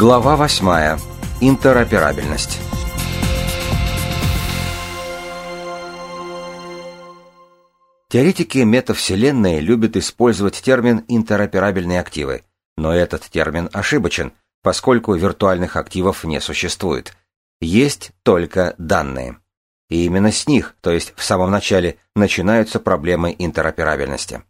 Глава 8. Интероперабельность. Теоретики метавселенной любят использовать термин интероперабельные активы, но этот термин ошибочен, поскольку виртуальных активов не существует. Есть только данные. И именно с них, то есть в самом начале, начинаются проблемы интероперабельности.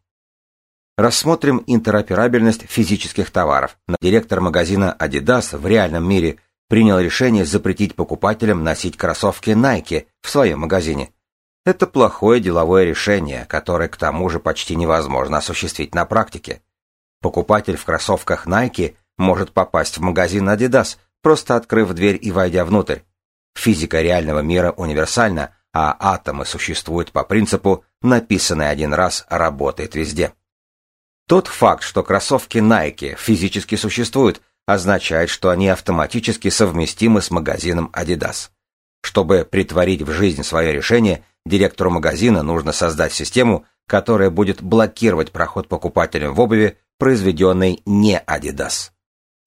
Рассмотрим интероперабельность физических товаров. Директор магазина Adidas в реальном мире принял решение запретить покупателям носить кроссовки Nike в своем магазине. Это плохое деловое решение, которое к тому же почти невозможно осуществить на практике. Покупатель в кроссовках Nike может попасть в магазин Adidas, просто открыв дверь и войдя внутрь. Физика реального мира универсальна, а атомы существуют по принципу «написанный один раз работает везде». Тот факт, что кроссовки Nike физически существуют, означает, что они автоматически совместимы с магазином Adidas. Чтобы притворить в жизнь свое решение, директору магазина нужно создать систему, которая будет блокировать проход покупателям в обуви, произведенной не Adidas.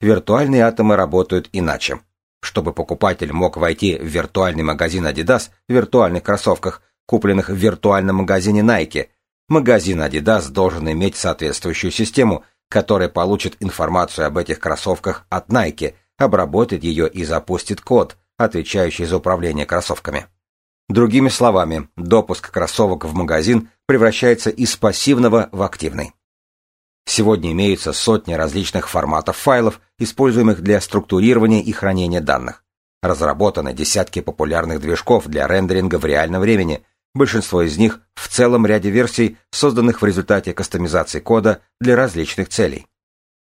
Виртуальные атомы работают иначе. Чтобы покупатель мог войти в виртуальный магазин Adidas в виртуальных кроссовках, купленных в виртуальном магазине Nike, Магазин Adidas должен иметь соответствующую систему, которая получит информацию об этих кроссовках от Nike, обработает ее и запустит код, отвечающий за управление кроссовками. Другими словами, допуск кроссовок в магазин превращается из пассивного в активный. Сегодня имеются сотни различных форматов файлов, используемых для структурирования и хранения данных. Разработаны десятки популярных движков для рендеринга в реальном времени, Большинство из них в целом ряде версий, созданных в результате кастомизации кода для различных целей.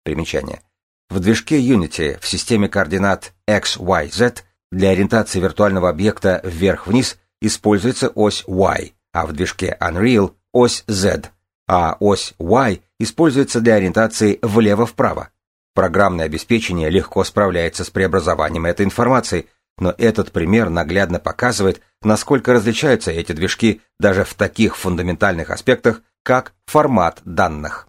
Примечание. В движке Unity в системе координат x, y, z для ориентации виртуального объекта вверх-вниз используется ось y, а в движке Unreal ось z, а ось y используется для ориентации влево-вправо. Программное обеспечение легко справляется с преобразованием этой информации, но этот пример наглядно показывает, насколько различаются эти движки даже в таких фундаментальных аспектах, как формат данных.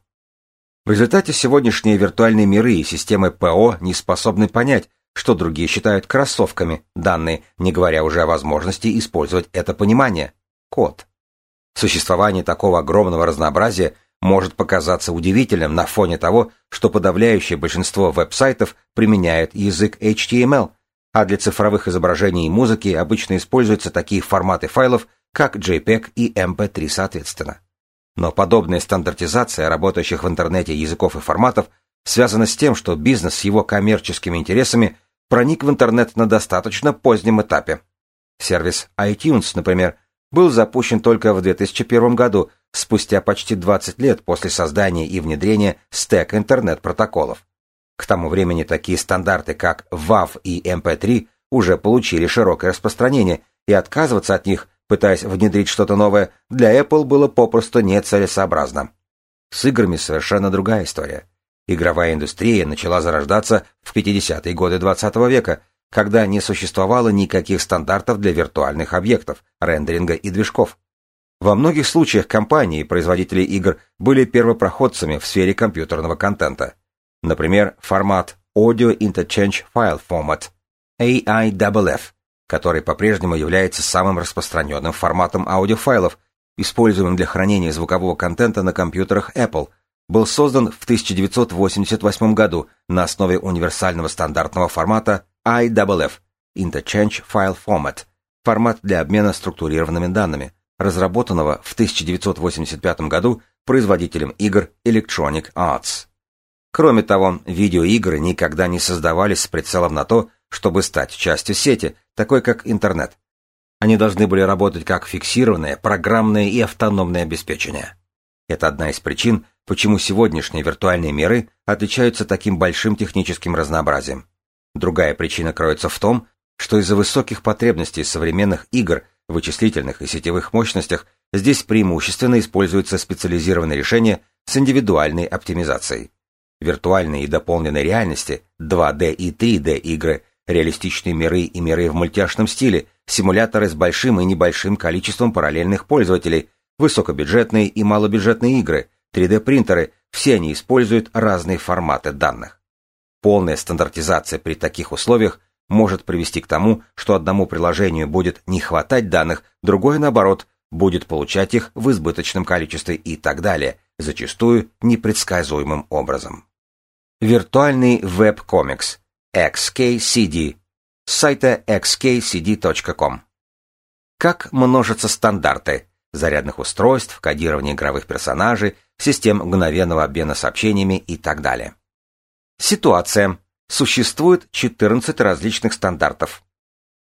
В результате сегодняшние виртуальные миры и системы ПО не способны понять, что другие считают кроссовками данные, не говоря уже о возможности использовать это понимание – код. Существование такого огромного разнообразия может показаться удивительным на фоне того, что подавляющее большинство веб-сайтов применяет язык HTML – а для цифровых изображений и музыки обычно используются такие форматы файлов, как JPEG и MP3 соответственно. Но подобная стандартизация работающих в интернете языков и форматов связана с тем, что бизнес с его коммерческими интересами проник в интернет на достаточно позднем этапе. Сервис iTunes, например, был запущен только в 2001 году, спустя почти 20 лет после создания и внедрения стека интернет-протоколов. К тому времени такие стандарты, как WAV и MP3, уже получили широкое распространение, и отказываться от них, пытаясь внедрить что-то новое, для Apple было попросту нецелесообразно. С играми совершенно другая история. Игровая индустрия начала зарождаться в 50-е годы XX -го века, когда не существовало никаких стандартов для виртуальных объектов, рендеринга и движков. Во многих случаях компании производители игр были первопроходцами в сфере компьютерного контента. Например, формат Audio Interchange File Format, AIFF, который по-прежнему является самым распространенным форматом аудиофайлов, используемым для хранения звукового контента на компьютерах Apple, был создан в 1988 году на основе универсального стандартного формата IFF Interchange File Format, формат для обмена структурированными данными, разработанного в 1985 году производителем игр Electronic Arts. Кроме того, видеоигры никогда не создавались с прицелом на то, чтобы стать частью сети, такой как интернет. Они должны были работать как фиксированное, программное и автономное обеспечение. Это одна из причин, почему сегодняшние виртуальные миры отличаются таким большим техническим разнообразием. Другая причина кроется в том, что из-за высоких потребностей современных игр, вычислительных и сетевых мощностях здесь преимущественно используются специализированные решения с индивидуальной оптимизацией виртуальной и дополненной реальности, 2D и 3D игры, реалистичные миры и миры в мультяшном стиле, симуляторы с большим и небольшим количеством параллельных пользователей, высокобюджетные и малобюджетные игры, 3D-принтеры, все они используют разные форматы данных. Полная стандартизация при таких условиях может привести к тому, что одному приложению будет не хватать данных, другое, наоборот, будет получать их в избыточном количестве и так далее, зачастую непредсказуемым образом. Виртуальный веб-комикс XKCD с сайта xkcd.com Как множатся стандарты зарядных устройств, кодирование игровых персонажей, систем мгновенного обмена сообщениями и так далее. Ситуация. Существует 14 различных стандартов.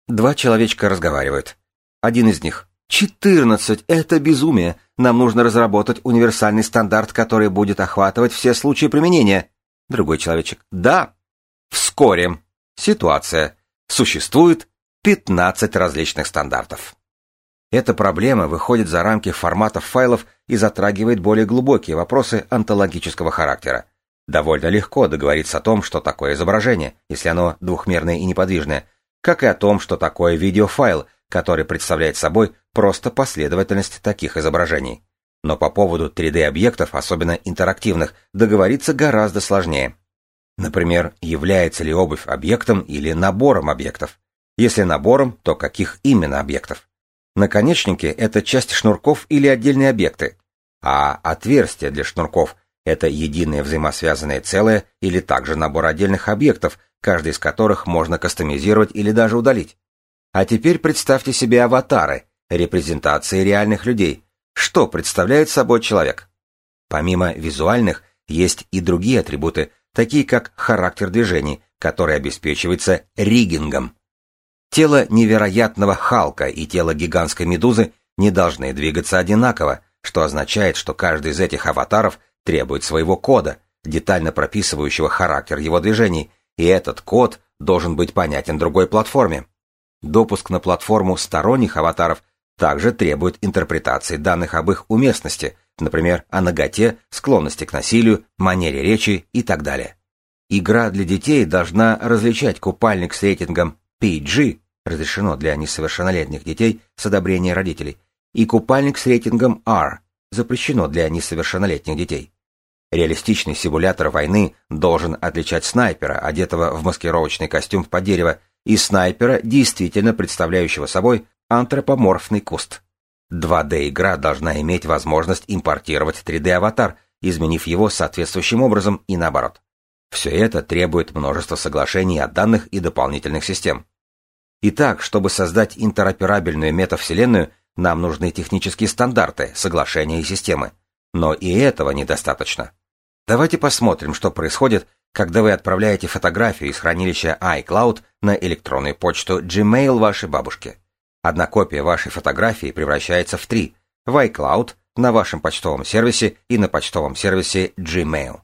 Два человечка разговаривают. Один из них. 14. Это безумие. Нам нужно разработать универсальный стандарт, который будет охватывать все случаи применения. Другой человечек. Да. Вскоре. Ситуация. Существует 15 различных стандартов. Эта проблема выходит за рамки форматов файлов и затрагивает более глубокие вопросы онтологического характера. Довольно легко договориться о том, что такое изображение, если оно двухмерное и неподвижное, как и о том, что такое видеофайл, который представляет собой просто последовательность таких изображений. Но по поводу 3D-объектов, особенно интерактивных, договориться гораздо сложнее. Например, является ли обувь объектом или набором объектов? Если набором, то каких именно объектов? Наконечники — это часть шнурков или отдельные объекты, а отверстия для шнурков — это единое взаимосвязанное целое или также набор отдельных объектов, каждый из которых можно кастомизировать или даже удалить. А теперь представьте себе аватары, репрезентации реальных людей. Что представляет собой человек? Помимо визуальных, есть и другие атрибуты, такие как характер движений, который обеспечивается риггингом. Тело невероятного Халка и тело гигантской Медузы не должны двигаться одинаково, что означает, что каждый из этих аватаров требует своего кода, детально прописывающего характер его движений, и этот код должен быть понятен другой платформе. Допуск на платформу сторонних аватаров также требует интерпретации данных об их уместности, например, о наготе, склонности к насилию, манере речи и так далее. Игра для детей должна различать купальник с рейтингом PG разрешено для несовершеннолетних детей с одобрения родителей, и купальник с рейтингом R запрещено для несовершеннолетних детей. Реалистичный симулятор войны должен отличать снайпера, одетого в маскировочный костюм под дерево, и снайпера, действительно представляющего собой антропоморфный куст. 2D-игра должна иметь возможность импортировать 3D-аватар, изменив его соответствующим образом и наоборот. Все это требует множества соглашений от данных и дополнительных систем. Итак, чтобы создать интероперабельную метавселенную, нам нужны технические стандарты, соглашения и системы. Но и этого недостаточно. Давайте посмотрим, что происходит, когда вы отправляете фотографию из хранилища iCloud на электронную почту Gmail вашей бабушки. Одна копия вашей фотографии превращается в три в iCloud, на вашем почтовом сервисе и на почтовом сервисе Gmail.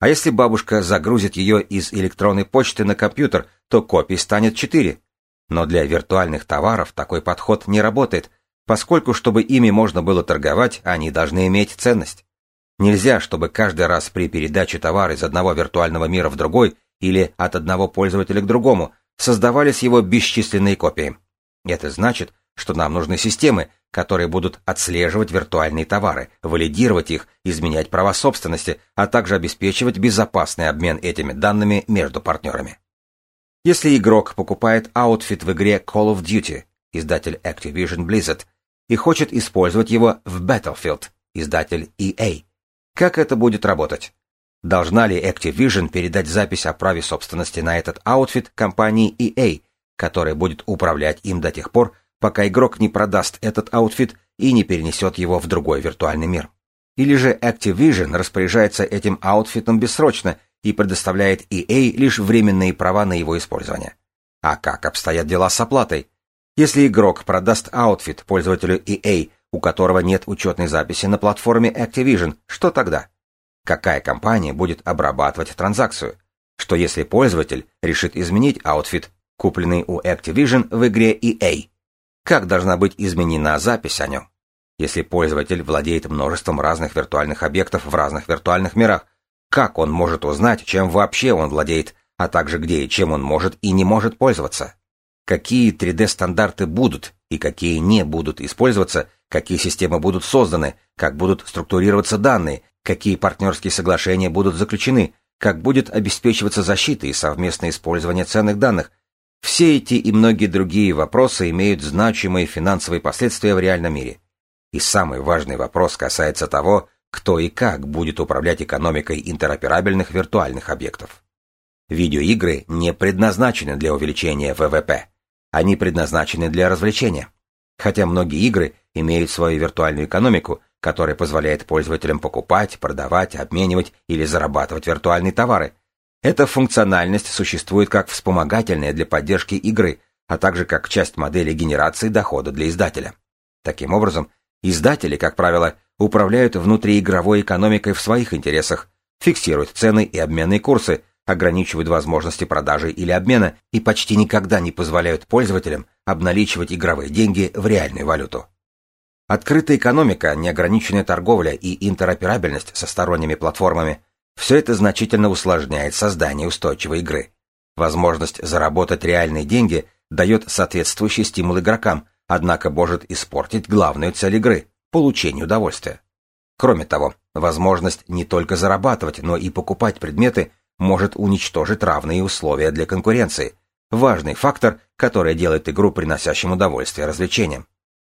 А если бабушка загрузит ее из электронной почты на компьютер, то копий станет четыре. Но для виртуальных товаров такой подход не работает, поскольку, чтобы ими можно было торговать, они должны иметь ценность. Нельзя, чтобы каждый раз при передаче товара из одного виртуального мира в другой или от одного пользователя к другому создавались его бесчисленные копии. Это значит, что нам нужны системы, которые будут отслеживать виртуальные товары, валидировать их, изменять права собственности, а также обеспечивать безопасный обмен этими данными между партнерами. Если игрок покупает аутфит в игре Call of Duty, издатель Activision Blizzard, и хочет использовать его в Battlefield, издатель EA, как это будет работать? Должна ли Activision передать запись о праве собственности на этот аутфит компании EA, которая будет управлять им до тех пор, пока игрок не продаст этот аутфит и не перенесет его в другой виртуальный мир? Или же Activision распоряжается этим аутфитом бессрочно и предоставляет EA лишь временные права на его использование. А как обстоят дела с оплатой? Если игрок продаст аутфит пользователю EA, у которого нет учетной записи на платформе Activision, что тогда? Какая компания будет обрабатывать транзакцию? Что если пользователь решит изменить аутфит, купленный у Activision в игре EA? Как должна быть изменена запись о нем? Если пользователь владеет множеством разных виртуальных объектов в разных виртуальных мирах, как он может узнать, чем вообще он владеет, а также где и чем он может и не может пользоваться? Какие 3D-стандарты будут и какие не будут использоваться, какие системы будут созданы, как будут структурироваться данные, какие партнерские соглашения будут заключены, как будет обеспечиваться защита и совместное использование ценных данных. Все эти и многие другие вопросы имеют значимые финансовые последствия в реальном мире. И самый важный вопрос касается того, кто и как будет управлять экономикой интероперабельных виртуальных объектов. Видеоигры не предназначены для увеличения ВВП. Они предназначены для развлечения. Хотя многие игры имеют свою виртуальную экономику, которая позволяет пользователям покупать, продавать, обменивать или зарабатывать виртуальные товары. Эта функциональность существует как вспомогательная для поддержки игры, а также как часть модели генерации дохода для издателя. Таким образом, издатели, как правило, управляют внутриигровой экономикой в своих интересах, фиксируют цены и обменные курсы, ограничивают возможности продажи или обмена и почти никогда не позволяют пользователям обналичивать игровые деньги в реальную валюту. Открытая экономика, неограниченная торговля и интероперабельность со сторонними платформами – все это значительно усложняет создание устойчивой игры. Возможность заработать реальные деньги дает соответствующий стимул игрокам, однако может испортить главную цель игры – получение удовольствия. Кроме того, возможность не только зарабатывать, но и покупать предметы может уничтожить равные условия для конкуренции. Важный фактор, который делает игру приносящим удовольствие развлечением.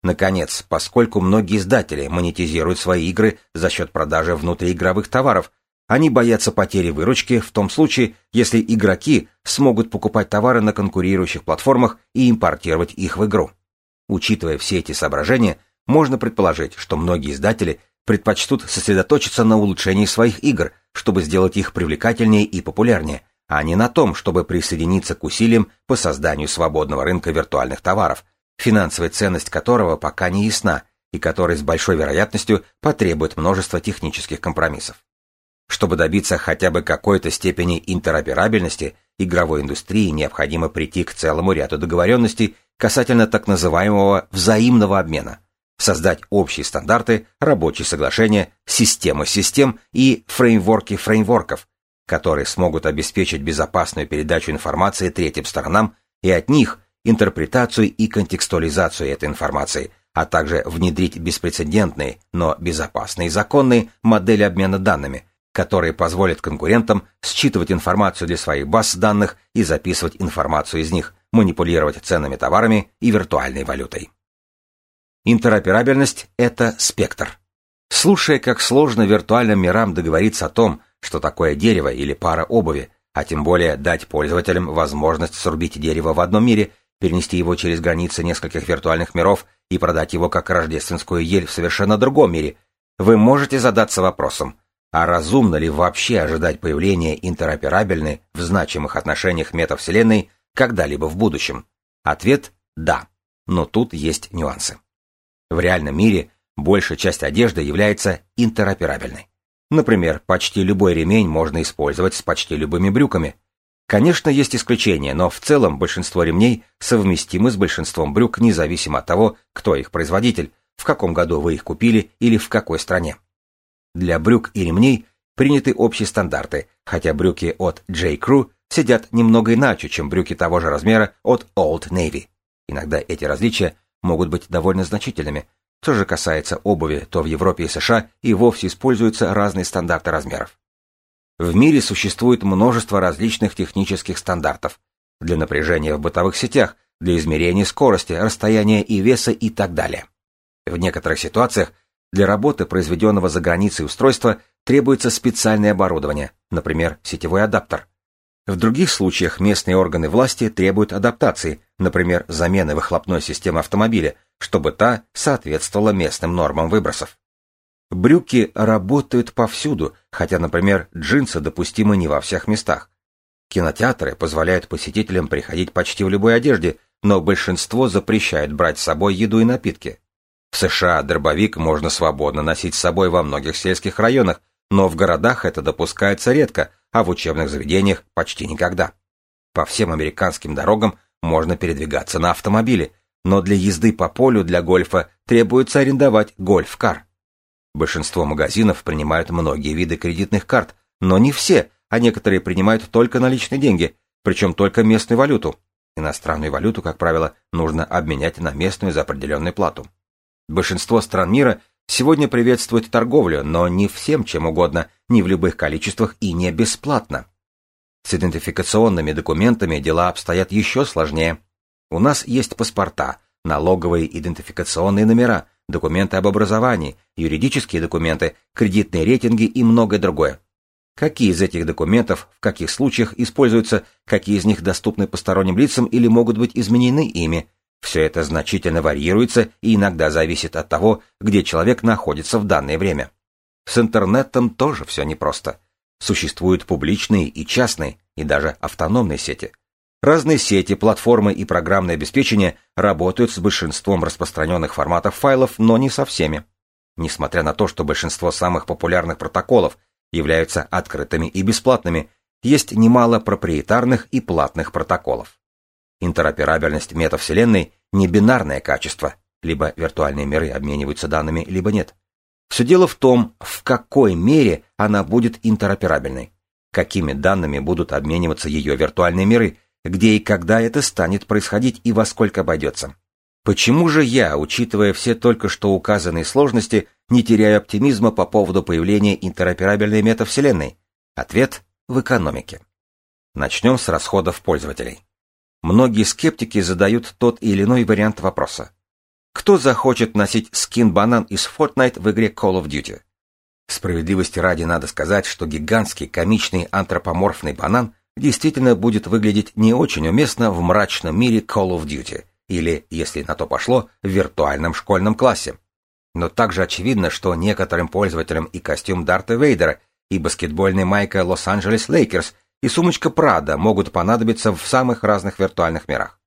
Наконец, поскольку многие издатели монетизируют свои игры за счет продажи внутриигровых товаров, они боятся потери выручки в том случае, если игроки смогут покупать товары на конкурирующих платформах и импортировать их в игру. Учитывая все эти соображения, можно предположить, что многие издатели предпочтут сосредоточиться на улучшении своих игр, чтобы сделать их привлекательнее и популярнее, а не на том, чтобы присоединиться к усилиям по созданию свободного рынка виртуальных товаров, финансовая ценность которого пока не ясна и который с большой вероятностью потребует множества технических компромиссов. Чтобы добиться хотя бы какой-то степени интероперабельности, игровой индустрии необходимо прийти к целому ряду договоренностей касательно так называемого взаимного обмена, создать общие стандарты, рабочие соглашения, системы систем и фреймворки фреймворков, которые смогут обеспечить безопасную передачу информации третьим сторонам и от них интерпретацию и контекстуализацию этой информации, а также внедрить беспрецедентные, но безопасные и законные модели обмена данными, которые позволят конкурентам считывать информацию для своих баз данных и записывать информацию из них, манипулировать ценными товарами и виртуальной валютой. Интероперабельность – это спектр. Слушая, как сложно виртуальным мирам договориться о том, что такое дерево или пара обуви, а тем более дать пользователям возможность срубить дерево в одном мире перенести его через границы нескольких виртуальных миров и продать его как рождественскую ель в совершенно другом мире, вы можете задаться вопросом, а разумно ли вообще ожидать появления интероперабельной в значимых отношениях метавселенной когда-либо в будущем? Ответ – да, но тут есть нюансы. В реальном мире большая часть одежды является интероперабельной. Например, почти любой ремень можно использовать с почти любыми брюками – Конечно, есть исключения, но в целом большинство ремней совместимы с большинством брюк, независимо от того, кто их производитель, в каком году вы их купили или в какой стране. Для брюк и ремней приняты общие стандарты, хотя брюки от J. Crew сидят немного иначе, чем брюки того же размера от Old Navy. Иногда эти различия могут быть довольно значительными. Что же касается обуви, то в Европе и США и вовсе используются разные стандарты размеров. В мире существует множество различных технических стандартов для напряжения в бытовых сетях, для измерения скорости, расстояния и веса и так далее. В некоторых ситуациях для работы произведенного за границей устройства требуется специальное оборудование, например, сетевой адаптер. В других случаях местные органы власти требуют адаптации, например, замены выхлопной системы автомобиля, чтобы та соответствовала местным нормам выбросов. Брюки работают повсюду, хотя, например, джинсы допустимы не во всех местах. Кинотеатры позволяют посетителям приходить почти в любой одежде, но большинство запрещает брать с собой еду и напитки. В США дробовик можно свободно носить с собой во многих сельских районах, но в городах это допускается редко, а в учебных заведениях почти никогда. По всем американским дорогам можно передвигаться на автомобиле, но для езды по полю для гольфа требуется арендовать гольф-кар. Большинство магазинов принимают многие виды кредитных карт, но не все, а некоторые принимают только наличные деньги, причем только местную валюту. Иностранную валюту, как правило, нужно обменять на местную за определенную плату. Большинство стран мира сегодня приветствует торговлю, но не всем чем угодно, не в любых количествах и не бесплатно. С идентификационными документами дела обстоят еще сложнее. У нас есть паспорта, налоговые идентификационные номера, документы об образовании, юридические документы, кредитные рейтинги и многое другое. Какие из этих документов в каких случаях используются, какие из них доступны посторонним лицам или могут быть изменены ими, все это значительно варьируется и иногда зависит от того, где человек находится в данное время. С интернетом тоже все непросто. Существуют публичные и частные, и даже автономные сети. Разные сети, платформы и программное обеспечение работают с большинством распространенных форматов файлов, но не со всеми. Несмотря на то, что большинство самых популярных протоколов являются открытыми и бесплатными, есть немало проприетарных и платных протоколов. Интероперабельность метавселенной – не бинарное качество, либо виртуальные миры обмениваются данными, либо нет. Все дело в том, в какой мере она будет интероперабельной, какими данными будут обмениваться ее виртуальные миры, где и когда это станет происходить и во сколько обойдется. Почему же я, учитывая все только что указанные сложности, не теряю оптимизма по поводу появления интероперабельной метавселенной? Ответ – в экономике. Начнем с расходов пользователей. Многие скептики задают тот или иной вариант вопроса. Кто захочет носить скин-банан из Fortnite в игре Call of Duty? Справедливости ради надо сказать, что гигантский комичный антропоморфный банан действительно будет выглядеть не очень уместно в мрачном мире Call of Duty, или, если на то пошло, в виртуальном школьном классе. Но также очевидно, что некоторым пользователям и костюм Дарта Вейдера, и баскетбольная майка Лос-Анджелес Лейкерс и сумочка Прада могут понадобиться в самых разных виртуальных мирах.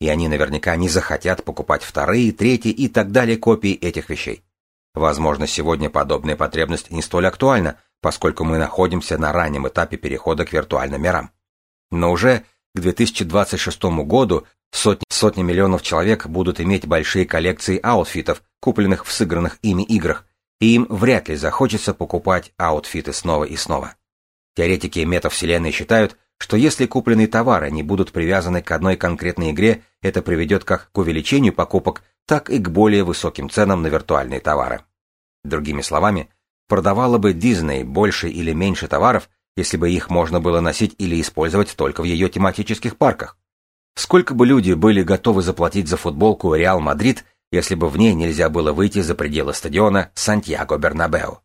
И они наверняка не захотят покупать вторые, третьи и так далее копии этих вещей. Возможно, сегодня подобная потребность не столь актуальна, поскольку мы находимся на раннем этапе перехода к виртуальным мирам. Но уже к 2026 году сотни, сотни миллионов человек будут иметь большие коллекции аутфитов, купленных в сыгранных ими играх, и им вряд ли захочется покупать аутфиты снова и снова. Теоретики метавселенной считают, что если купленные товары не будут привязаны к одной конкретной игре, это приведет как к увеличению покупок, так и к более высоким ценам на виртуальные товары. Другими словами, продавала бы Disney больше или меньше товаров, если бы их можно было носить или использовать только в ее тематических парках. Сколько бы люди были готовы заплатить за футболку Реал Мадрид, если бы в ней нельзя было выйти за пределы стадиона Сантьяго Бернабеу?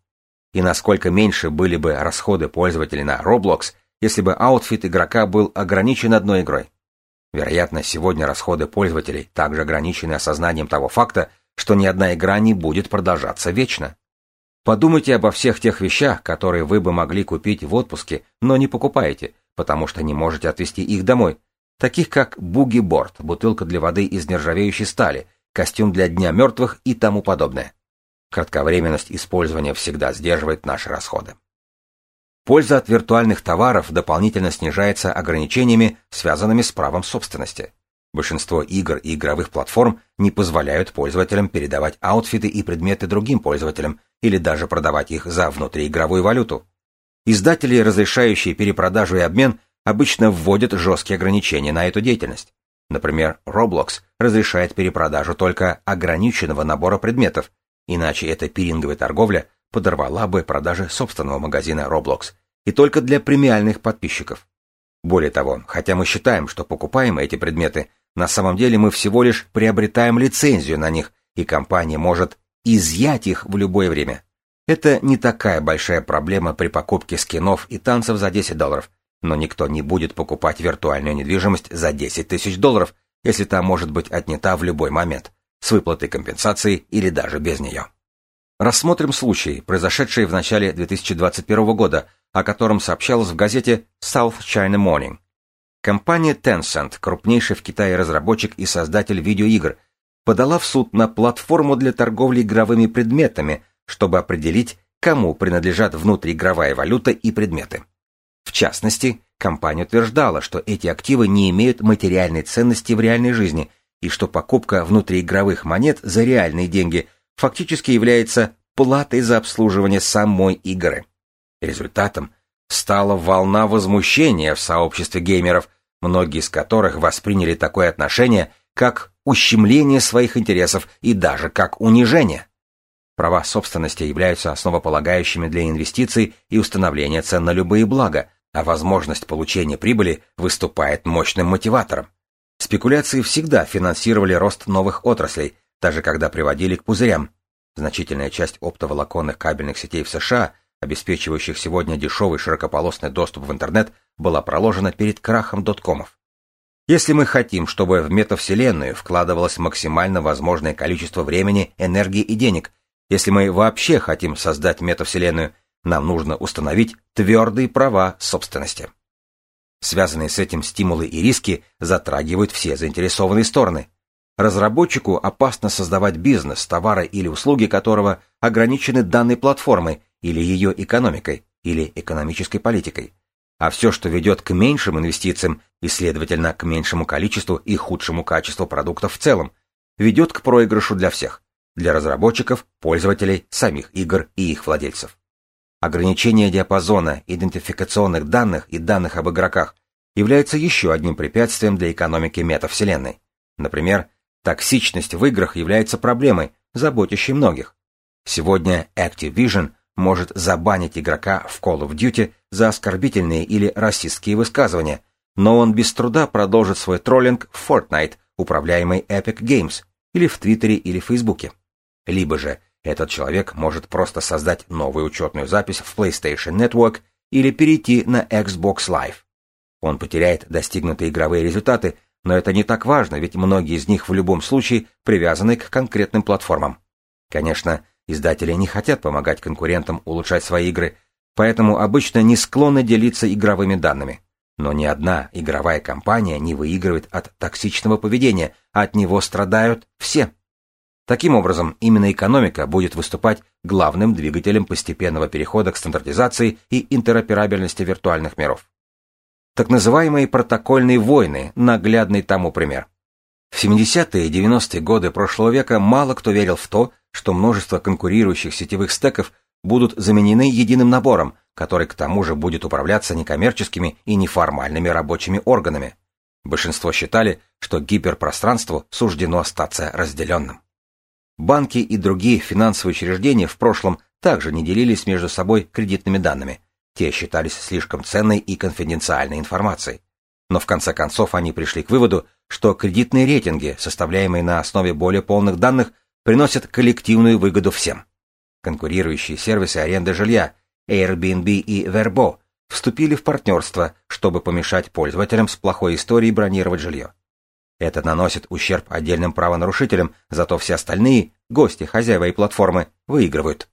И насколько меньше были бы расходы пользователей на Roblox, если бы аутфит игрока был ограничен одной игрой. Вероятно, сегодня расходы пользователей также ограничены осознанием того факта, что ни одна игра не будет продолжаться вечно. Подумайте обо всех тех вещах, которые вы бы могли купить в отпуске, но не покупаете, потому что не можете отвезти их домой, таких как буги-борд, бутылка для воды из нержавеющей стали, костюм для Дня мертвых и тому подобное. Кратковременность использования всегда сдерживает наши расходы. Польза от виртуальных товаров дополнительно снижается ограничениями, связанными с правом собственности. Большинство игр и игровых платформ не позволяют пользователям передавать аутфиты и предметы другим пользователям или даже продавать их за внутриигровую валюту. Издатели, разрешающие перепродажу и обмен, обычно вводят жесткие ограничения на эту деятельность. Например, Roblox разрешает перепродажу только ограниченного набора предметов, Иначе эта пиринговая торговля подорвала бы продажи собственного магазина Roblox, и только для премиальных подписчиков. Более того, хотя мы считаем, что покупаем эти предметы, на самом деле мы всего лишь приобретаем лицензию на них, и компания может изъять их в любое время. Это не такая большая проблема при покупке скинов и танцев за 10 долларов, но никто не будет покупать виртуальную недвижимость за 10 тысяч долларов, если та может быть отнята в любой момент с выплатой компенсации или даже без нее. Рассмотрим случай, произошедший в начале 2021 года, о котором сообщалось в газете South China Morning. Компания Tencent, крупнейший в Китае разработчик и создатель видеоигр, подала в суд на платформу для торговли игровыми предметами, чтобы определить, кому принадлежат внутриигровая валюта и предметы. В частности, компания утверждала, что эти активы не имеют материальной ценности в реальной жизни и что покупка внутриигровых монет за реальные деньги фактически является платой за обслуживание самой игры. Результатом стала волна возмущения в сообществе геймеров, многие из которых восприняли такое отношение как ущемление своих интересов и даже как унижение. Права собственности являются основополагающими для инвестиций и установления цен на любые блага, а возможность получения прибыли выступает мощным мотиватором. Спекуляции всегда финансировали рост новых отраслей, даже когда приводили к пузырям. Значительная часть оптоволоконных кабельных сетей в США, обеспечивающих сегодня дешевый широкополосный доступ в интернет, была проложена перед крахом доткомов. Если мы хотим, чтобы в метавселенную вкладывалось максимально возможное количество времени, энергии и денег, если мы вообще хотим создать метавселенную, нам нужно установить твердые права собственности. Связанные с этим стимулы и риски затрагивают все заинтересованные стороны. Разработчику опасно создавать бизнес, товары или услуги которого ограничены данной платформой или ее экономикой, или экономической политикой. А все, что ведет к меньшим инвестициям и, следовательно, к меньшему количеству и худшему качеству продуктов в целом, ведет к проигрышу для всех, для разработчиков, пользователей, самих игр и их владельцев. Ограничение диапазона идентификационных данных и данных об игроках является еще одним препятствием для экономики метавселенной. Например, токсичность в играх является проблемой, заботящей многих. Сегодня Activision может забанить игрока в Call of Duty за оскорбительные или расистские высказывания, но он без труда продолжит свой троллинг в Fortnite, управляемый Epic Games, или в Твиттере или Фейсбуке. Либо же этот человек может просто создать новую учетную запись в PlayStation Network или перейти на Xbox Live. Он потеряет достигнутые игровые результаты, но это не так важно, ведь многие из них в любом случае привязаны к конкретным платформам. Конечно, издатели не хотят помогать конкурентам улучшать свои игры, поэтому обычно не склонны делиться игровыми данными. Но ни одна игровая компания не выигрывает от токсичного поведения, а от него страдают все. Таким образом, именно экономика будет выступать главным двигателем постепенного перехода к стандартизации и интероперабельности виртуальных миров. Так называемые протокольные войны – наглядный тому пример. В 70-е и 90-е годы прошлого века мало кто верил в то, что множество конкурирующих сетевых стеков будут заменены единым набором, который к тому же будет управляться некоммерческими и неформальными рабочими органами. Большинство считали, что гиперпространству суждено остаться разделенным. Банки и другие финансовые учреждения в прошлом также не делились между собой кредитными данными. Те считались слишком ценной и конфиденциальной информацией. Но в конце концов они пришли к выводу, что кредитные рейтинги, составляемые на основе более полных данных, приносят коллективную выгоду всем. Конкурирующие сервисы аренды жилья Airbnb и Verbo вступили в партнерство, чтобы помешать пользователям с плохой историей бронировать жилье. Это наносит ущерб отдельным правонарушителям, зато все остальные, гости, хозяева и платформы, выигрывают.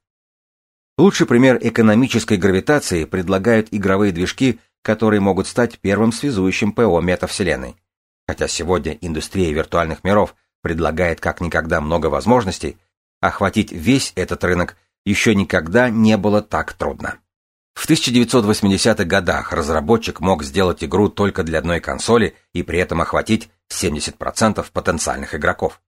Лучший пример экономической гравитации предлагают игровые движки, которые могут стать первым связующим ПО метавселенной. Хотя сегодня индустрия виртуальных миров предлагает как никогда много возможностей, охватить весь этот рынок еще никогда не было так трудно. В 1980-х годах разработчик мог сделать игру только для одной консоли и при этом охватить 70% потенциальных игроков.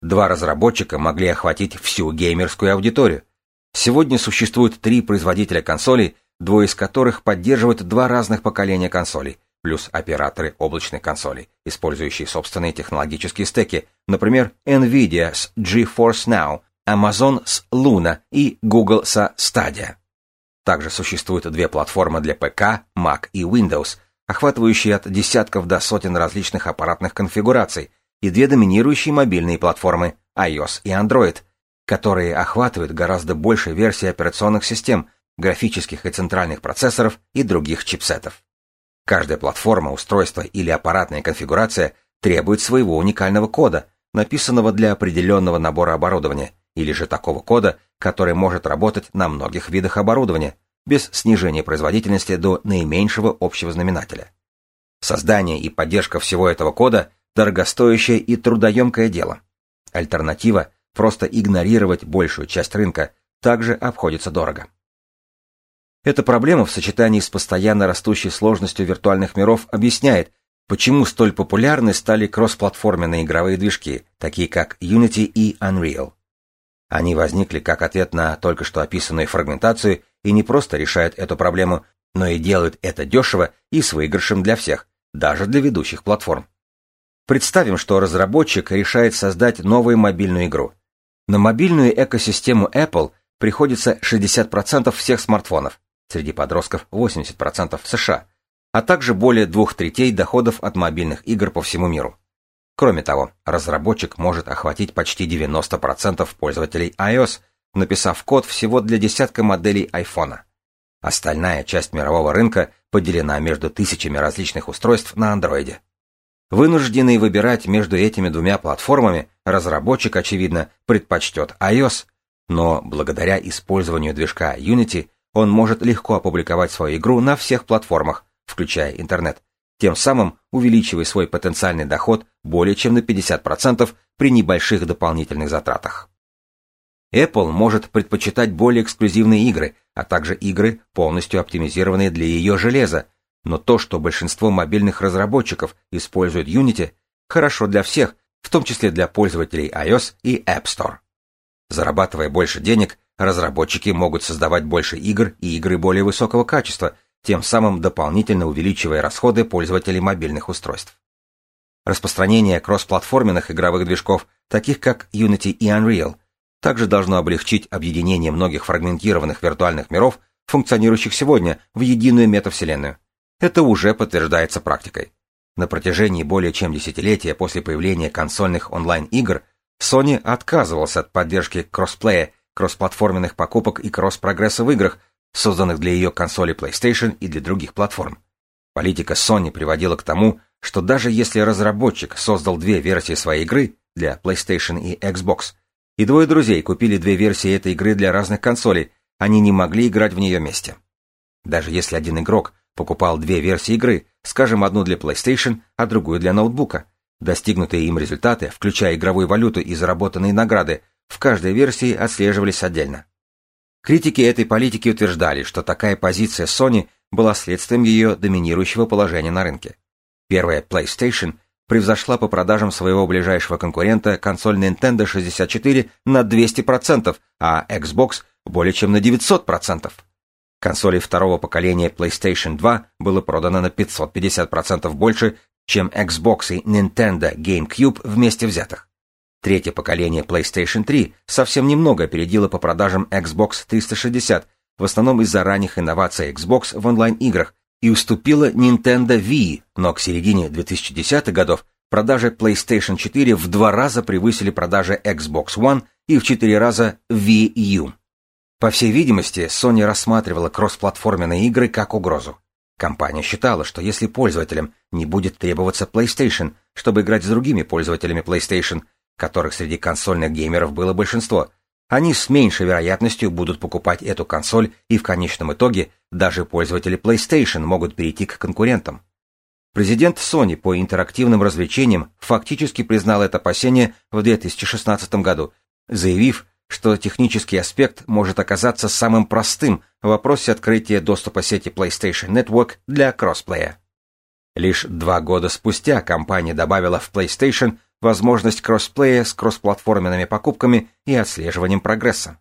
Два разработчика могли охватить всю геймерскую аудиторию. Сегодня существует три производителя консолей, двое из которых поддерживают два разных поколения консолей, плюс операторы облачных консолей, использующие собственные технологические стеки, например, Nvidia с GeForce Now, Amazon с Luna и Google со Stadia. Также существуют две платформы для ПК, Mac и Windows, охватывающие от десятков до сотен различных аппаратных конфигураций, и две доминирующие мобильные платформы iOS и Android, которые охватывают гораздо больше версий операционных систем, графических и центральных процессоров и других чипсетов. Каждая платформа, устройство или аппаратная конфигурация требует своего уникального кода, написанного для определенного набора оборудования, или же такого кода, который может работать на многих видах оборудования, без снижения производительности до наименьшего общего знаменателя. Создание и поддержка всего этого кода – дорогостоящее и трудоемкое дело. Альтернатива – просто игнорировать большую часть рынка – также обходится дорого. Эта проблема в сочетании с постоянно растущей сложностью виртуальных миров объясняет, почему столь популярны стали кроссплатформенные игровые движки, такие как Unity и Unreal. Они возникли как ответ на только что описанную фрагментацию и не просто решают эту проблему, но и делают это дешево и с выигрышем для всех, даже для ведущих платформ. Представим, что разработчик решает создать новую мобильную игру. На мобильную экосистему Apple приходится 60% всех смартфонов, среди подростков 80% в США, а также более двух третей доходов от мобильных игр по всему миру. Кроме того, разработчик может охватить почти 90% пользователей iOS, написав код всего для десятка моделей iPhone. Остальная часть мирового рынка поделена между тысячами различных устройств на Android. Вынужденный выбирать между этими двумя платформами, разработчик, очевидно, предпочтет iOS, но благодаря использованию движка Unity он может легко опубликовать свою игру на всех платформах, включая интернет, тем самым увеличивая свой потенциальный доход более чем на 50% при небольших дополнительных затратах. Apple может предпочитать более эксклюзивные игры, а также игры, полностью оптимизированные для ее железа, но то, что большинство мобильных разработчиков используют Unity, хорошо для всех, в том числе для пользователей iOS и App Store. Зарабатывая больше денег, разработчики могут создавать больше игр и игры более высокого качества, тем самым дополнительно увеличивая расходы пользователей мобильных устройств. Распространение кроссплатформенных игровых движков, таких как Unity и Unreal, также должно облегчить объединение многих фрагментированных виртуальных миров, функционирующих сегодня, в единую метавселенную. Это уже подтверждается практикой. На протяжении более чем десятилетия после появления консольных онлайн-игр Sony отказывался от поддержки кроссплея, кроссплатформенных покупок и кросс-прогресса в играх, созданных для ее консоли PlayStation и для других платформ. Политика Sony приводила к тому, что даже если разработчик создал две версии своей игры для PlayStation и Xbox, и двое друзей купили две версии этой игры для разных консолей, они не могли играть в нее вместе. Даже если один игрок покупал две версии игры, скажем, одну для PlayStation, а другую для ноутбука. Достигнутые им результаты, включая игровую валюту и заработанные награды, в каждой версии отслеживались отдельно. Критики этой политики утверждали, что такая позиция Sony была следствием ее доминирующего положения на рынке. Первая PlayStation превзошла по продажам своего ближайшего конкурента консоль Nintendo 64 на 200%, а Xbox более чем на 900%. Консолей второго поколения PlayStation 2 было продано на 550% больше, чем Xbox и Nintendo GameCube вместе взятых. Третье поколение PlayStation 3 совсем немного опередило по продажам Xbox 360, в основном из-за ранних инноваций Xbox в онлайн-играх, и уступило Nintendo Wii, но к середине 2010-х годов продажи PlayStation 4 в два раза превысили продажи Xbox One и в четыре раза Wii U. По всей видимости, Sony рассматривала кроссплатформенные игры как угрозу. Компания считала, что если пользователям не будет требоваться PlayStation, чтобы играть с другими пользователями PlayStation, которых среди консольных геймеров было большинство, они с меньшей вероятностью будут покупать эту консоль, и в конечном итоге даже пользователи PlayStation могут перейти к конкурентам. Президент Sony по интерактивным развлечениям фактически признал это опасение в 2016 году, заявив, что технический аспект может оказаться самым простым в вопросе открытия доступа сети PlayStation Network для кроссплея. Лишь два года спустя компания добавила в PlayStation возможность кроссплея с кроссплатформенными покупками и отслеживанием прогресса.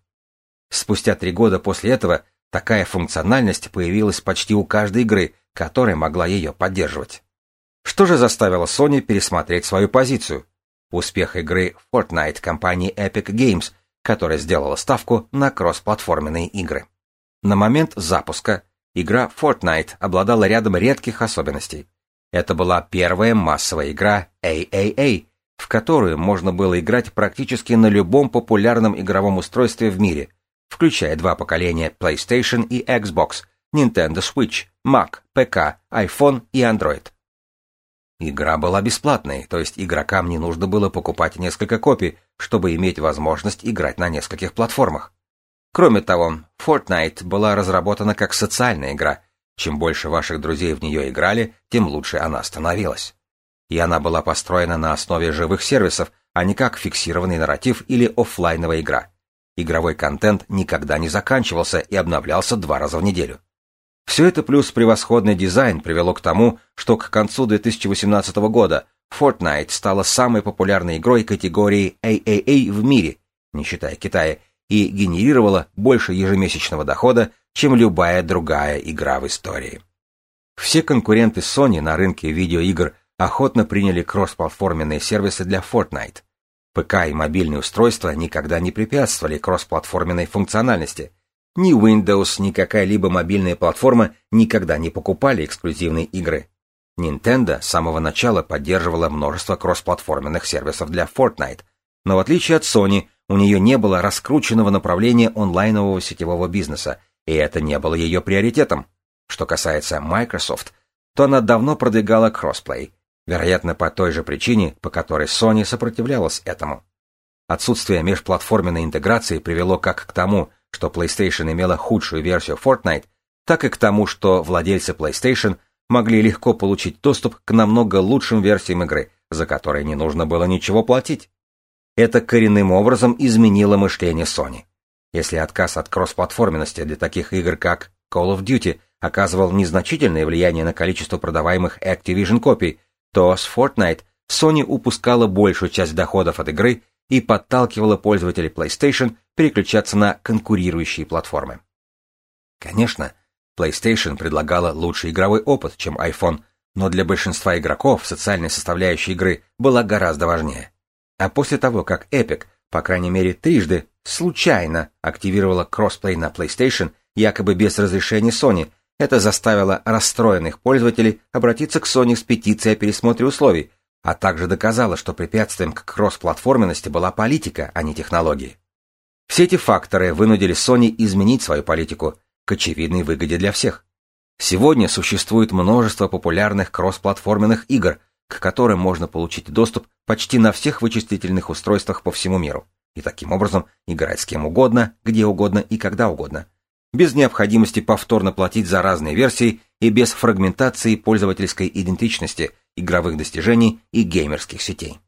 Спустя три года после этого такая функциональность появилась почти у каждой игры, которая могла ее поддерживать. Что же заставило Sony пересмотреть свою позицию? Успех игры Fortnite компании Epic Games – которая сделала ставку на кроссплатформенные игры. На момент запуска игра Fortnite обладала рядом редких особенностей. Это была первая массовая игра AAA, в которую можно было играть практически на любом популярном игровом устройстве в мире, включая два поколения PlayStation и Xbox, Nintendo Switch, Mac, ПК, iPhone и Android. Игра была бесплатной, то есть игрокам не нужно было покупать несколько копий, чтобы иметь возможность играть на нескольких платформах. Кроме того, Fortnite была разработана как социальная игра. Чем больше ваших друзей в нее играли, тем лучше она становилась. И она была построена на основе живых сервисов, а не как фиксированный нарратив или офлайновая игра. Игровой контент никогда не заканчивался и обновлялся два раза в неделю. Все это плюс превосходный дизайн привело к тому, что к концу 2018 года Fortnite стала самой популярной игрой категории AAA в мире, не считая Китая, и генерировала больше ежемесячного дохода, чем любая другая игра в истории. Все конкуренты Sony на рынке видеоигр охотно приняли кроссплатформенные сервисы для Fortnite. ПК и мобильные устройства никогда не препятствовали кроссплатформенной функциональности. Ни Windows, ни какая-либо мобильная платформа никогда не покупали эксклюзивные игры. Nintendo с самого начала поддерживала множество кроссплатформенных сервисов для Fortnite, но в отличие от Sony, у нее не было раскрученного направления онлайнового сетевого бизнеса, и это не было ее приоритетом. Что касается Microsoft, то она давно продвигала кроссплей, вероятно, по той же причине, по которой Sony сопротивлялась этому. Отсутствие межплатформенной интеграции привело как к тому, что PlayStation имела худшую версию Fortnite, так и к тому, что владельцы PlayStation могли легко получить доступ к намного лучшим версиям игры, за которые не нужно было ничего платить. Это коренным образом изменило мышление Sony. Если отказ от кроссплатформенности для таких игр, как Call of Duty, оказывал незначительное влияние на количество продаваемых Activision копий, то с Fortnite Sony упускала большую часть доходов от игры и подталкивала пользователей PlayStation переключаться на конкурирующие платформы. Конечно, PlayStation предлагала лучший игровой опыт, чем iPhone, но для большинства игроков социальная составляющая игры была гораздо важнее. А после того, как Epic, по крайней мере трижды, случайно активировала кроссплей на PlayStation, якобы без разрешения Sony, это заставило расстроенных пользователей обратиться к Sony с петицией о пересмотре условий, а также доказало, что препятствием к кроссплатформенности была политика, а не технологии. Все эти факторы вынудили Sony изменить свою политику к очевидной выгоде для всех. Сегодня существует множество популярных кроссплатформенных игр, к которым можно получить доступ почти на всех вычислительных устройствах по всему миру, и таким образом играть с кем угодно, где угодно и когда угодно, без необходимости повторно платить за разные версии и без фрагментации пользовательской идентичности, игровых достижений и геймерских сетей.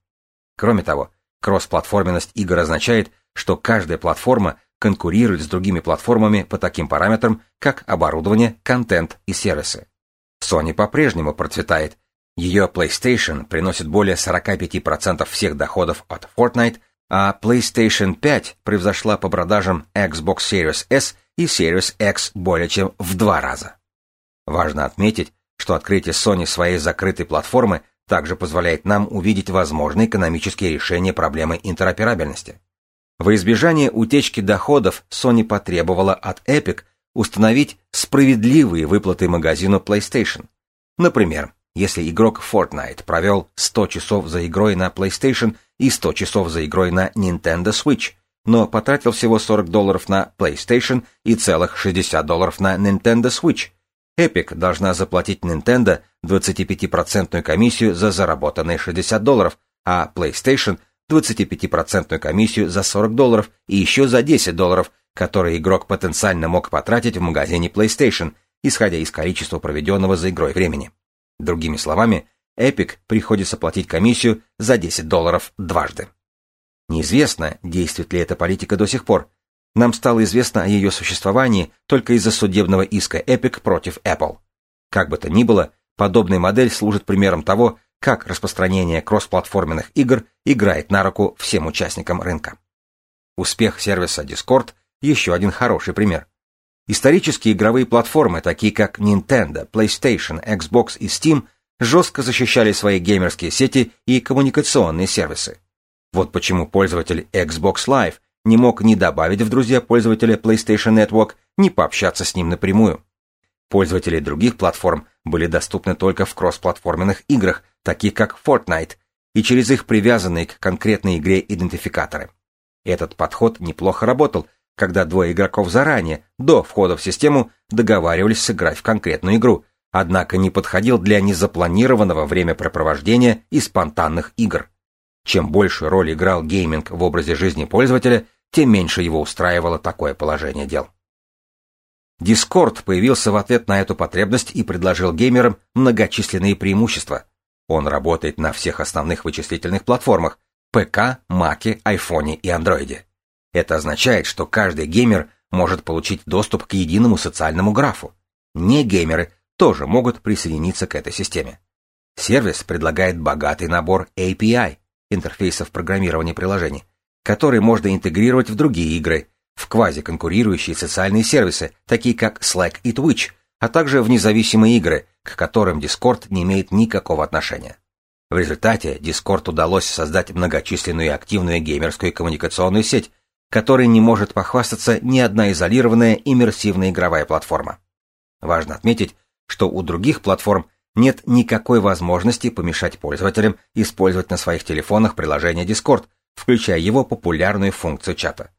Кроме того, кроссплатформенность игр означает, что каждая платформа конкурирует с другими платформами по таким параметрам, как оборудование, контент и сервисы. Sony по-прежнему процветает. Ее PlayStation приносит более 45% всех доходов от Fortnite, а PlayStation 5 превзошла по продажам Xbox Series S и Series X более чем в два раза. Важно отметить, что открытие Sony своей закрытой платформы также позволяет нам увидеть возможные экономические решения проблемы интероперабельности. Во избежание утечки доходов Sony потребовала от Epic установить справедливые выплаты магазину PlayStation. Например, если игрок Fortnite провел 100 часов за игрой на PlayStation и 100 часов за игрой на Nintendo Switch, но потратил всего 40 долларов на PlayStation и целых 60 долларов на Nintendo Switch. Epic должна заплатить Nintendo 25% комиссию за заработанные 60 долларов, а PlayStation 25% комиссию за 40 долларов и еще за 10 долларов, которые игрок потенциально мог потратить в магазине PlayStation, исходя из количества проведенного за игрой времени. Другими словами, Epic приходится платить комиссию за 10 долларов дважды. Неизвестно, действует ли эта политика до сих пор. Нам стало известно о ее существовании только из-за судебного иска Epic против Apple. Как бы то ни было, подобная модель служит примером того, как распространение кроссплатформенных игр играет на руку всем участникам рынка. Успех сервиса Discord – еще один хороший пример. Исторические игровые платформы, такие как Nintendo, PlayStation, Xbox и Steam, жестко защищали свои геймерские сети и коммуникационные сервисы. Вот почему пользователь Xbox Live не мог ни добавить в друзья пользователя PlayStation Network, ни пообщаться с ним напрямую. Пользователи других платформ были доступны только в кроссплатформенных играх, таких как Fortnite, и через их привязанные к конкретной игре идентификаторы. Этот подход неплохо работал, когда двое игроков заранее, до входа в систему, договаривались сыграть в конкретную игру, однако не подходил для незапланированного времяпрепровождения и спонтанных игр. Чем больше роль играл гейминг в образе жизни пользователя, тем меньше его устраивало такое положение дел. Discord появился в ответ на эту потребность и предложил геймерам многочисленные преимущества. Он работает на всех основных вычислительных платформах ПК, Маке, Айфоне и Андроиде. Это означает, что каждый геймер может получить доступ к единому социальному графу. Не геймеры тоже могут присоединиться к этой системе. Сервис предлагает богатый набор API, интерфейсов программирования приложений, которые можно интегрировать в другие игры, в квазиконкурирующие социальные сервисы, такие как Slack и Twitch, а также в независимые игры, к которым Discord не имеет никакого отношения. В результате Discord удалось создать многочисленную и активную геймерскую коммуникационную сеть, которой не может похвастаться ни одна изолированная иммерсивная игровая платформа. Важно отметить, что у других платформ нет никакой возможности помешать пользователям использовать на своих телефонах приложение Discord, включая его популярную функцию чата.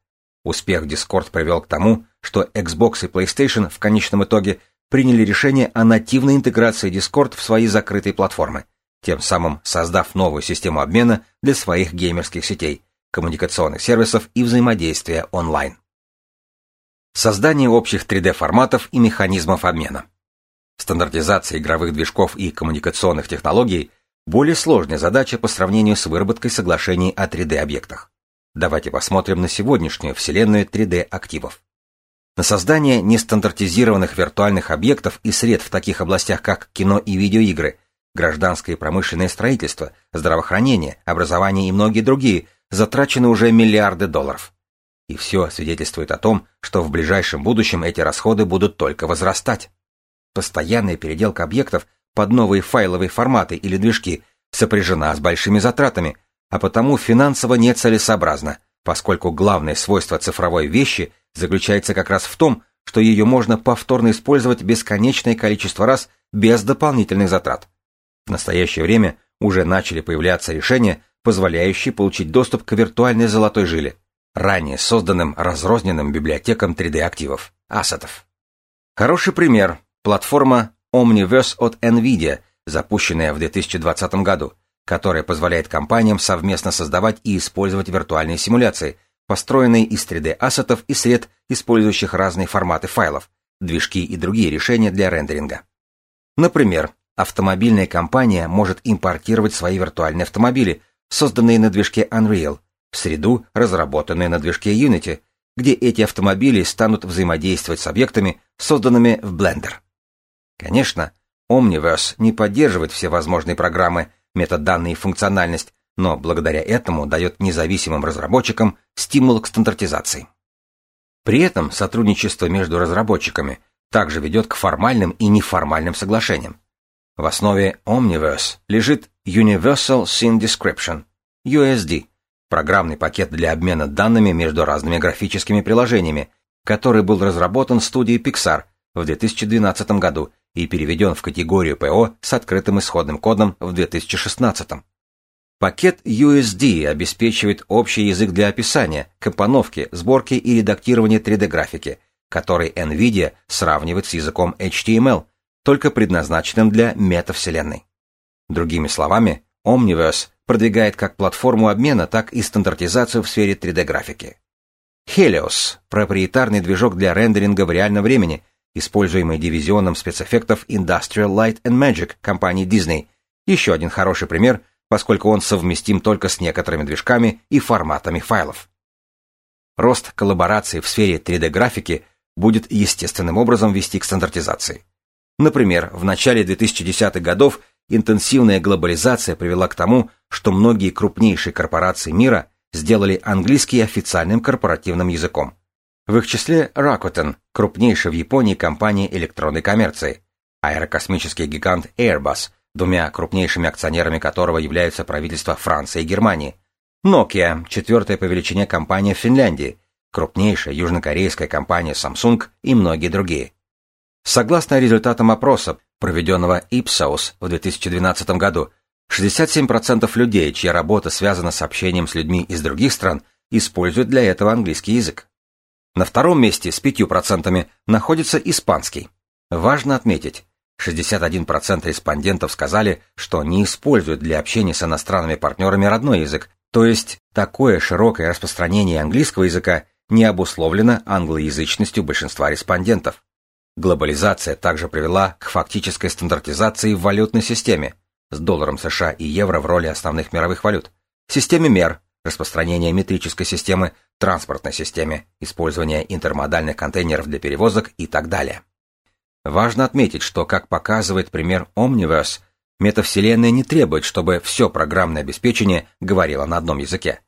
Успех Discord привел к тому, что Xbox и PlayStation в конечном итоге приняли решение о нативной интеграции Discord в свои закрытые платформы, тем самым создав новую систему обмена для своих геймерских сетей, коммуникационных сервисов и взаимодействия онлайн. Создание общих 3D-форматов и механизмов обмена. Стандартизация игровых движков и коммуникационных технологий – более сложная задача по сравнению с выработкой соглашений о 3D-объектах. Давайте посмотрим на сегодняшнюю вселенную 3D-активов. На создание нестандартизированных виртуальных объектов и сред в таких областях, как кино и видеоигры, гражданское и промышленное строительство, здравоохранение, образование и многие другие, затрачены уже миллиарды долларов. И все свидетельствует о том, что в ближайшем будущем эти расходы будут только возрастать. Постоянная переделка объектов под новые файловые форматы или движки сопряжена с большими затратами, а потому финансово нецелесообразно, поскольку главное свойство цифровой вещи заключается как раз в том, что ее можно повторно использовать бесконечное количество раз без дополнительных затрат. В настоящее время уже начали появляться решения, позволяющие получить доступ к виртуальной золотой жиле, ранее созданным разрозненным библиотекам 3D-активов, ассетов. Хороший пример Платформа Omniverse от NVIDIA, запущенная в 2020 году, которая позволяет компаниям совместно создавать и использовать виртуальные симуляции, построенные из 3D-ассетов и сред, использующих разные форматы файлов, движки и другие решения для рендеринга. Например, автомобильная компания может импортировать свои виртуальные автомобили, созданные на движке Unreal, в среду, разработанную на движке Unity, где эти автомобили станут взаимодействовать с объектами, созданными в Blender. Конечно, Omniverse не поддерживает все возможные программы, метаданные и функциональность, но благодаря этому дает независимым разработчикам стимул к стандартизации. При этом сотрудничество между разработчиками также ведет к формальным и неформальным соглашениям. В основе Omniverse лежит Universal Scene Description, USD, программный пакет для обмена данными между разными графическими приложениями, который был разработан студией Pixar в 2012 году и переведен в категорию ПО с открытым исходным кодом в 2016. Пакет USD обеспечивает общий язык для описания, компоновки, сборки и редактирования 3D-графики, который NVIDIA сравнивает с языком HTML, только предназначенным для метавселенной. Другими словами, Omniverse продвигает как платформу обмена, так и стандартизацию в сфере 3D-графики. Helios – проприетарный движок для рендеринга в реальном времени – используемый дивизионом спецэффектов Industrial Light and Magic компании Disney. Еще один хороший пример, поскольку он совместим только с некоторыми движками и форматами файлов. Рост коллаборации в сфере 3D-графики будет естественным образом вести к стандартизации. Например, в начале 2010-х годов интенсивная глобализация привела к тому, что многие крупнейшие корпорации мира сделали английский официальным корпоративным языком. В их числе Rakuten, крупнейшая в Японии компания электронной коммерции, аэрокосмический гигант Airbus, двумя крупнейшими акционерами которого являются правительства Франции и Германии, Nokia, четвертая по величине компания в Финляндии, крупнейшая южнокорейская компания Samsung и многие другие. Согласно результатам опроса, проведенного Ipsos в 2012 году, 67% людей, чья работа связана с общением с людьми из других стран, используют для этого английский язык. На втором месте с 5% находится испанский. Важно отметить, 61% респондентов сказали, что не используют для общения с иностранными партнерами родной язык, то есть такое широкое распространение английского языка не обусловлено англоязычностью большинства респондентов. Глобализация также привела к фактической стандартизации в валютной системе, с долларом США и евро в роли основных мировых валют, системе мер, распространение метрической системы, транспортной системе, использование интермодальных контейнеров для перевозок и так далее. Важно отметить, что, как показывает пример Omniverse, метавселенная не требует, чтобы все программное обеспечение говорило на одном языке.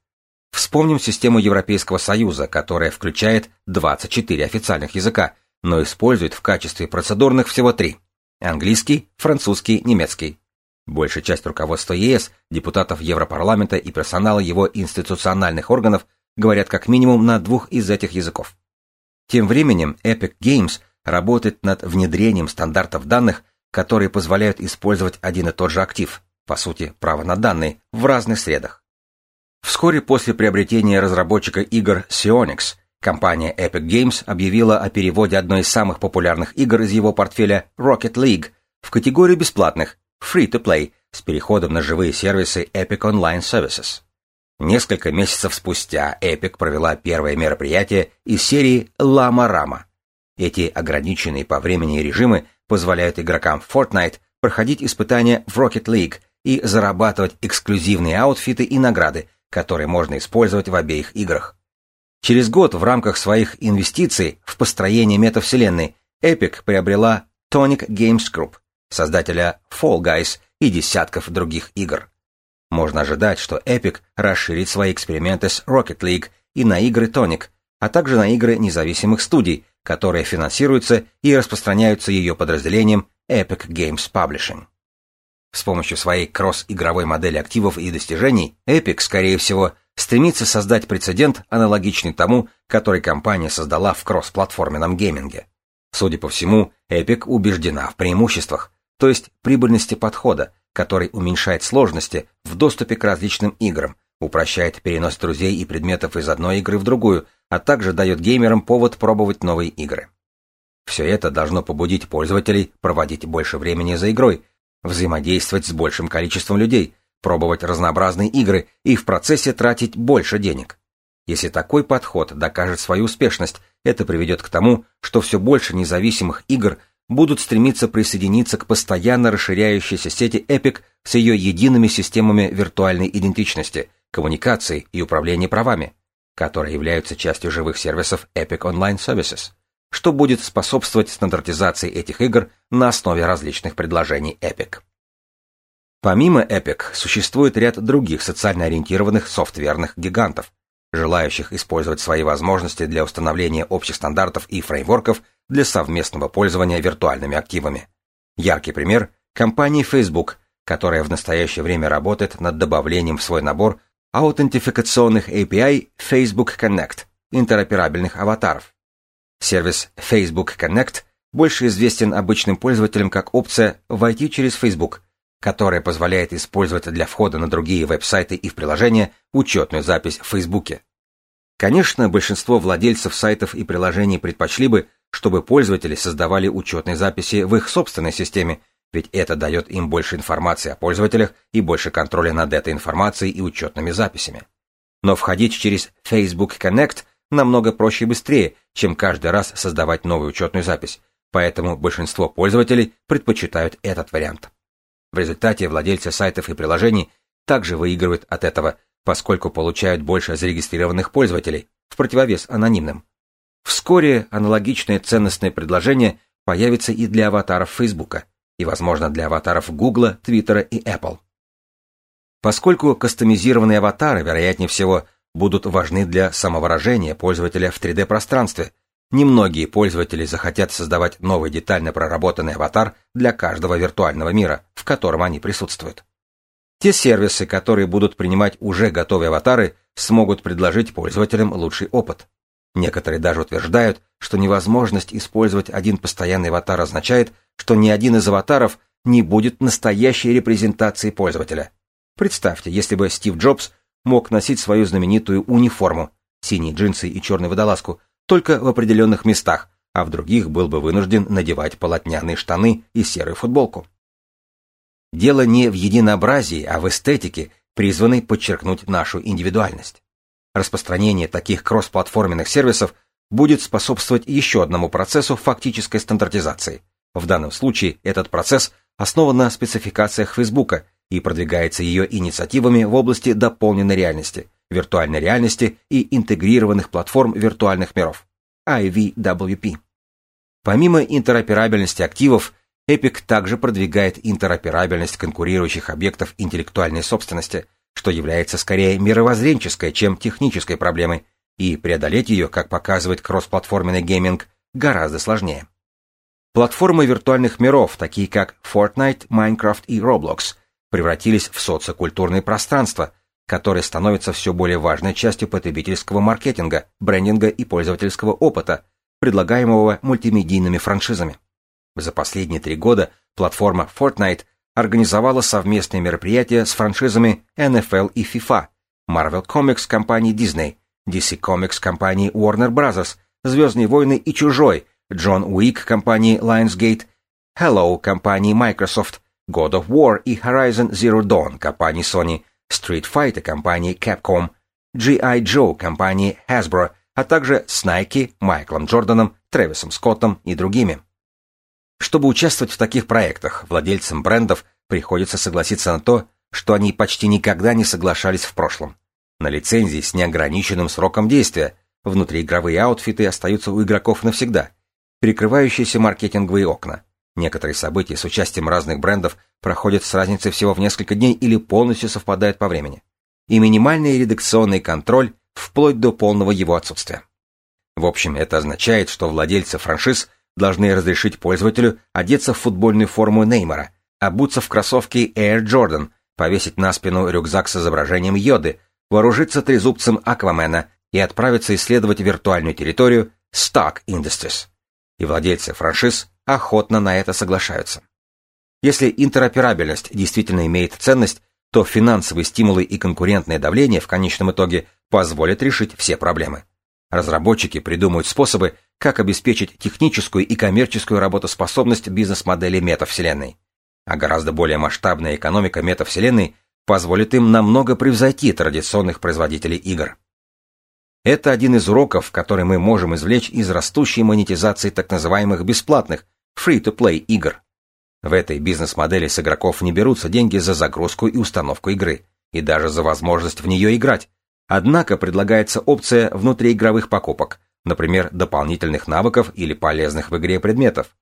Вспомним систему Европейского Союза, которая включает 24 официальных языка, но использует в качестве процедурных всего три – английский, французский, немецкий. Большая часть руководства ЕС, депутатов Европарламента и персонала его институциональных органов говорят как минимум на двух из этих языков. Тем временем Epic Games работает над внедрением стандартов данных, которые позволяют использовать один и тот же актив, по сути, право на данные, в разных средах. Вскоре после приобретения разработчика игр Sionix, компания Epic Games объявила о переводе одной из самых популярных игр из его портфеля Rocket League в категорию бесплатных Free-to-Play с переходом на живые сервисы Epic Online Services. Несколько месяцев спустя Epic провела первое мероприятие из серии Rama. Эти ограниченные по времени режимы позволяют игрокам Fortnite проходить испытания в Rocket League и зарабатывать эксклюзивные аутфиты и награды, которые можно использовать в обеих играх. Через год в рамках своих инвестиций в построение метавселенной Epic приобрела Tonic Games Group, создателя Fall Guys и десятков других игр. Можно ожидать, что Epic расширит свои эксперименты с Rocket League и на игры Tonic, а также на игры независимых студий, которые финансируются и распространяются ее подразделением Epic Games Publishing. С помощью своей кросс-игровой модели активов и достижений Epic, скорее всего, стремится создать прецедент, аналогичный тому, который компания создала в кросс-платформенном гейминге. Судя по всему, Epic убеждена в преимуществах, то есть прибыльности подхода, который уменьшает сложности в доступе к различным играм, упрощает перенос друзей и предметов из одной игры в другую, а также дает геймерам повод пробовать новые игры. Все это должно побудить пользователей проводить больше времени за игрой, взаимодействовать с большим количеством людей, пробовать разнообразные игры и в процессе тратить больше денег. Если такой подход докажет свою успешность, это приведет к тому, что все больше независимых игр будут стремиться присоединиться к постоянно расширяющейся сети Epic с ее едиными системами виртуальной идентичности, коммуникации и управления правами, которые являются частью живых сервисов Epic Online Services что будет способствовать стандартизации этих игр на основе различных предложений Epic. Помимо Epic существует ряд других социально ориентированных софтверных гигантов, желающих использовать свои возможности для установления общих стандартов и фреймворков для совместного пользования виртуальными активами. Яркий пример – компания Facebook, которая в настоящее время работает над добавлением в свой набор аутентификационных API Facebook Connect, интероперабельных аватаров. Сервис Facebook Connect больше известен обычным пользователям как опция «Войти через Facebook», которая позволяет использовать для входа на другие веб-сайты и в приложения учетную запись в Фейсбуке. Конечно, большинство владельцев сайтов и приложений предпочли бы, чтобы пользователи создавали учетные записи в их собственной системе, ведь это дает им больше информации о пользователях и больше контроля над этой информацией и учетными записями. Но входить через Facebook Connect намного проще и быстрее, чем каждый раз создавать новую учетную запись, поэтому большинство пользователей предпочитают этот вариант. В результате владельцы сайтов и приложений также выигрывают от этого, поскольку получают больше зарегистрированных пользователей, в противовес анонимным. Вскоре аналогичное ценностное предложение появится и для аватаров Facebook, и, возможно, для аватаров Google, Twitter и Apple. Поскольку кастомизированные аватары, вероятнее всего, будут важны для самовыражения пользователя в 3D-пространстве. Немногие пользователи захотят создавать новый детально проработанный аватар для каждого виртуального мира, в котором они присутствуют. Те сервисы, которые будут принимать уже готовые аватары, смогут предложить пользователям лучший опыт. Некоторые даже утверждают, что невозможность использовать один постоянный аватар означает, что ни один из аватаров не будет настоящей репрезентацией пользователя. Представьте, если бы Стив Джобс мог носить свою знаменитую униформу, синие джинсы и черную водолазку, только в определенных местах, а в других был бы вынужден надевать полотняные штаны и серую футболку. Дело не в единообразии, а в эстетике, призванной подчеркнуть нашу индивидуальность. Распространение таких кроссплатформенных сервисов будет способствовать еще одному процессу фактической стандартизации. В данном случае этот процесс основан на спецификациях Facebook и продвигается ее инициативами в области дополненной реальности, виртуальной реальности и интегрированных платформ виртуальных миров, IVWP. Помимо интероперабельности активов, Epic также продвигает интероперабельность конкурирующих объектов интеллектуальной собственности, что является скорее мировоззренческой, чем технической проблемой, и преодолеть ее, как показывает кроссплатформенный гейминг, гораздо сложнее. Платформы виртуальных миров, такие как Fortnite, Minecraft и Roblox, превратились в социокультурные пространства, которые становятся все более важной частью потребительского маркетинга, брендинга и пользовательского опыта, предлагаемого мультимедийными франшизами. За последние три года платформа Fortnite организовала совместные мероприятия с франшизами NFL и FIFA, Marvel Comics компании Disney, DC Comics компании Warner Bros., Звездные войны и Чужой, Джон Уик компании Lionsgate, Hello компании Microsoft, God of War и Horizon Zero Dawn компании Sony, Street Fighter компании Capcom, G.I. Joe компании Hasbro, а также с Nike, Майклом Джорданом, Трэвисом Скоттом и другими. Чтобы участвовать в таких проектах, владельцам брендов приходится согласиться на то, что они почти никогда не соглашались в прошлом. На лицензии с неограниченным сроком действия внутриигровые аутфиты остаются у игроков навсегда, перекрывающиеся маркетинговые окна. Некоторые события с участием разных брендов проходят с разницей всего в несколько дней или полностью совпадают по времени. И минимальный редакционный контроль вплоть до полного его отсутствия. В общем, это означает, что владельцы франшиз должны разрешить пользователю одеться в футбольную форму Неймара, обуться в кроссовки Air Jordan, повесить на спину рюкзак с изображением Йоды, вооружиться трезубцем Аквамена и отправиться исследовать виртуальную территорию Stock Industries. И владельцы франшиз охотно на это соглашаются. Если интероперабельность действительно имеет ценность, то финансовые стимулы и конкурентное давление в конечном итоге позволят решить все проблемы. Разработчики придумают способы, как обеспечить техническую и коммерческую работоспособность бизнес-модели метавселенной. А гораздо более масштабная экономика метавселенной позволит им намного превзойти традиционных производителей игр. Это один из уроков, который мы можем извлечь из растущей монетизации так называемых бесплатных free-to-play игр. В этой бизнес-модели с игроков не берутся деньги за загрузку и установку игры, и даже за возможность в нее играть. Однако предлагается опция внутриигровых покупок, например, дополнительных навыков или полезных в игре предметов.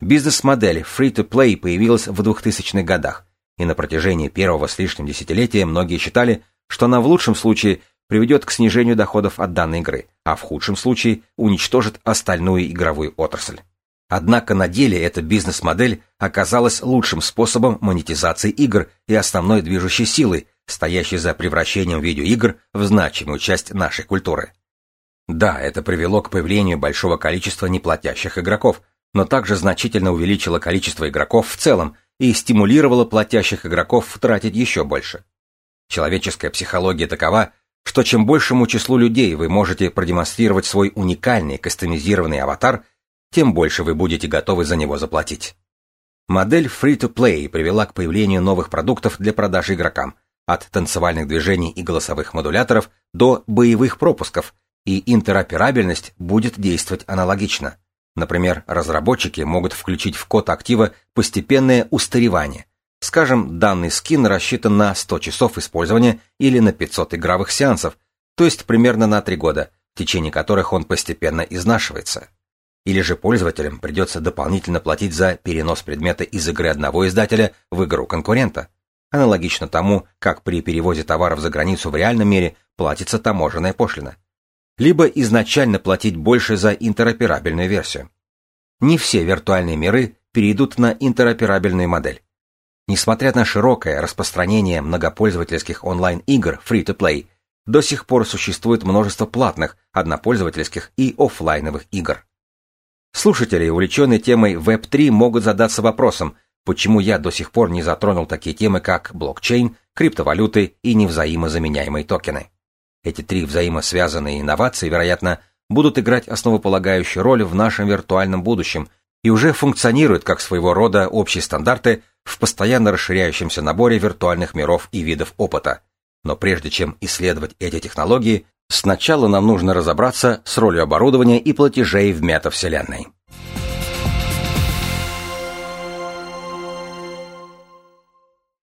Бизнес-модель free-to-play появилась в 2000-х годах, и на протяжении первого с лишним десятилетия многие считали, что она в лучшем случае приведет к снижению доходов от данной игры, а в худшем случае уничтожит остальную игровую отрасль. Однако на деле эта бизнес-модель оказалась лучшим способом монетизации игр и основной движущей силой, стоящей за превращением видеоигр в значимую часть нашей культуры. Да, это привело к появлению большого количества неплатящих игроков, но также значительно увеличило количество игроков в целом и стимулировало платящих игроков тратить еще больше. Человеческая психология такова, что чем большему числу людей вы можете продемонстрировать свой уникальный кастомизированный аватар – тем больше вы будете готовы за него заплатить. Модель Free-to-Play привела к появлению новых продуктов для продажи игрокам, от танцевальных движений и голосовых модуляторов до боевых пропусков, и интероперабельность будет действовать аналогично. Например, разработчики могут включить в код актива постепенное устаревание. Скажем, данный скин рассчитан на 100 часов использования или на 500 игровых сеансов, то есть примерно на 3 года, в течение которых он постепенно изнашивается. Или же пользователям придется дополнительно платить за перенос предмета из игры одного издателя в игру конкурента. Аналогично тому, как при перевозе товаров за границу в реальном мире платится таможенная пошлина. Либо изначально платить больше за интероперабельную версию. Не все виртуальные миры перейдут на интероперабельную модель. Несмотря на широкое распространение многопользовательских онлайн-игр free-to-play, до сих пор существует множество платных, однопользовательских и офлайновых игр. Слушатели, увлеченные темой Web3, могут задаться вопросом, почему я до сих пор не затронул такие темы, как блокчейн, криптовалюты и невзаимозаменяемые токены. Эти три взаимосвязанные инновации, вероятно, будут играть основополагающую роль в нашем виртуальном будущем и уже функционируют как своего рода общие стандарты в постоянно расширяющемся наборе виртуальных миров и видов опыта. Но прежде чем исследовать эти технологии, Сначала нам нужно разобраться с ролью оборудования и платежей в метавселенной.